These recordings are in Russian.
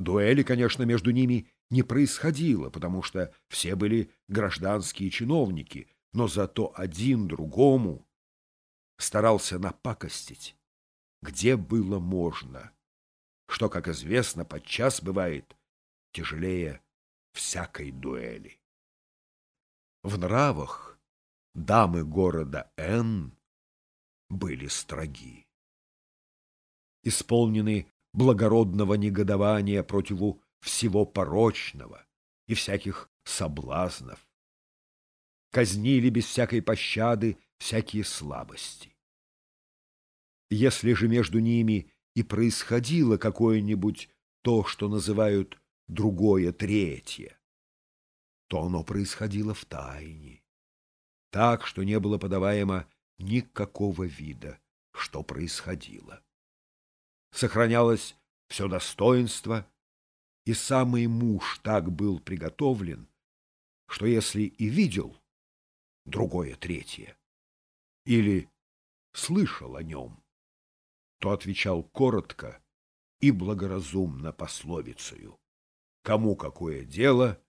Дуэли, конечно, между ними не происходило, потому что все были гражданские чиновники, но зато один другому старался напакостить, где было можно, что, как известно, подчас бывает тяжелее всякой дуэли. В нравах дамы города Н были строги. Исполнены благородного негодования противу всего порочного и всяких соблазнов. Казнили без всякой пощады всякие слабости. Если же между ними и происходило какое-нибудь то, что называют другое третье, то оно происходило в тайне, так, что не было подаваемо никакого вида, что происходило. Сохранялось все достоинство, и самый муж так был приготовлен, что если и видел другое третье или слышал о нем, то отвечал коротко и благоразумно пословицею «Кому какое дело,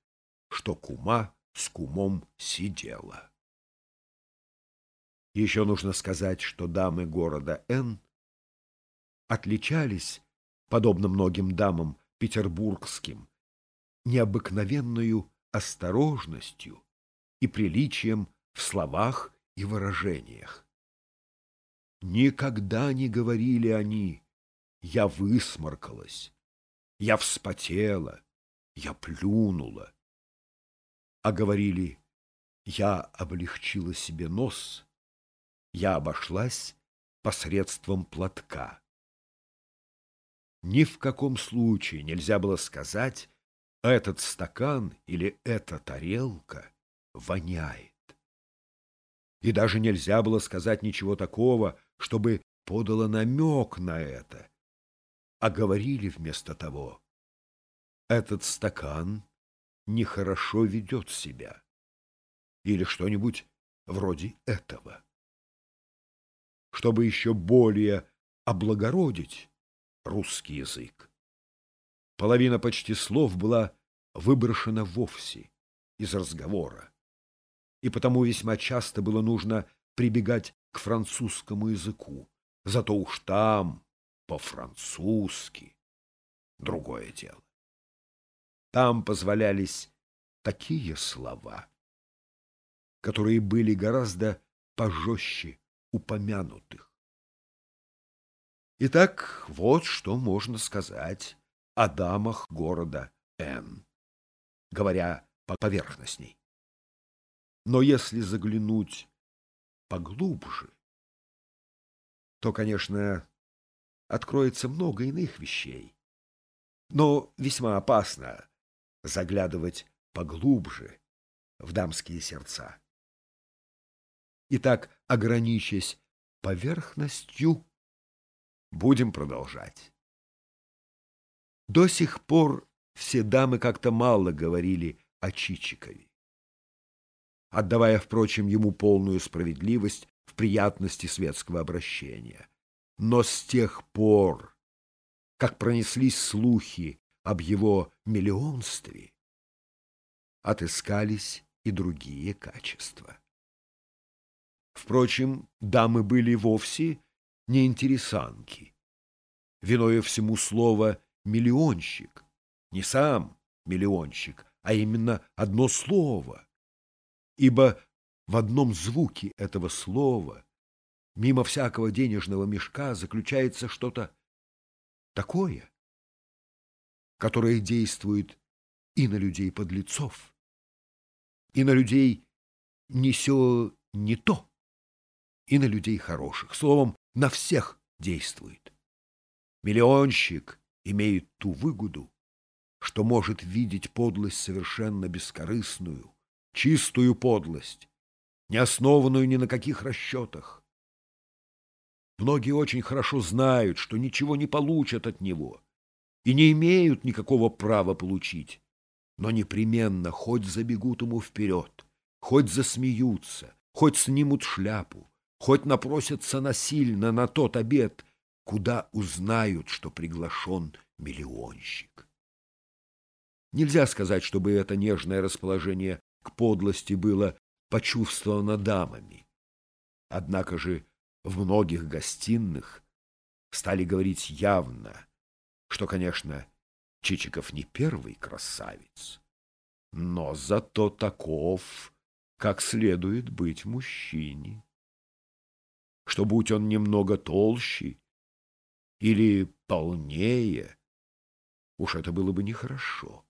что кума с кумом сидела». Еще нужно сказать, что дамы города Н отличались, подобно многим дамам петербургским, необыкновенную осторожностью и приличием в словах и выражениях. Никогда не говорили они «я высморкалась», «я вспотела», «я плюнула», а говорили «я облегчила себе нос», «я обошлась посредством платка». Ни в каком случае нельзя было сказать, этот стакан или эта тарелка воняет. И даже нельзя было сказать ничего такого, чтобы подало намек на это. А говорили вместо того, этот стакан нехорошо ведет себя. Или что-нибудь вроде этого. Чтобы еще более облагородить русский язык. Половина почти слов была выброшена вовсе из разговора, и потому весьма часто было нужно прибегать к французскому языку. Зато уж там по-французски другое дело. Там позволялись такие слова, которые были гораздо пожестче упомянутых. Итак, вот что можно сказать о дамах города Н, говоря по поверхностней. Но если заглянуть поглубже, то, конечно, откроется много иных вещей. Но весьма опасно заглядывать поглубже в дамские сердца. Итак, ограничась поверхностью, Будем продолжать. До сих пор все дамы как-то мало говорили о Чичикове, отдавая, впрочем, ему полную справедливость в приятности светского обращения. Но с тех пор, как пронеслись слухи об его миллионстве, отыскались и другие качества. Впрочем, дамы были вовсе не интересанки. Виною всему слово «миллионщик». Не сам миллионщик, а именно одно слово. Ибо в одном звуке этого слова, мимо всякого денежного мешка, заключается что-то такое, которое действует и на людей-подлецов, и на людей не сё не то, и на людей хороших. Словом, на всех действует. Миллионщик имеет ту выгоду, что может видеть подлость совершенно бескорыстную, чистую подлость, не основанную ни на каких расчетах. Многие очень хорошо знают, что ничего не получат от него и не имеют никакого права получить, но непременно хоть забегут ему вперед, хоть засмеются, хоть снимут шляпу, хоть напросятся насильно на тот обед, куда узнают, что приглашен миллионщик. Нельзя сказать, чтобы это нежное расположение к подлости было почувствовано дамами. Однако же в многих гостиных стали говорить явно, что, конечно, Чичиков не первый красавец, но зато таков, как следует быть мужчине. Что будь он немного толще или полнее, уж это было бы нехорошо.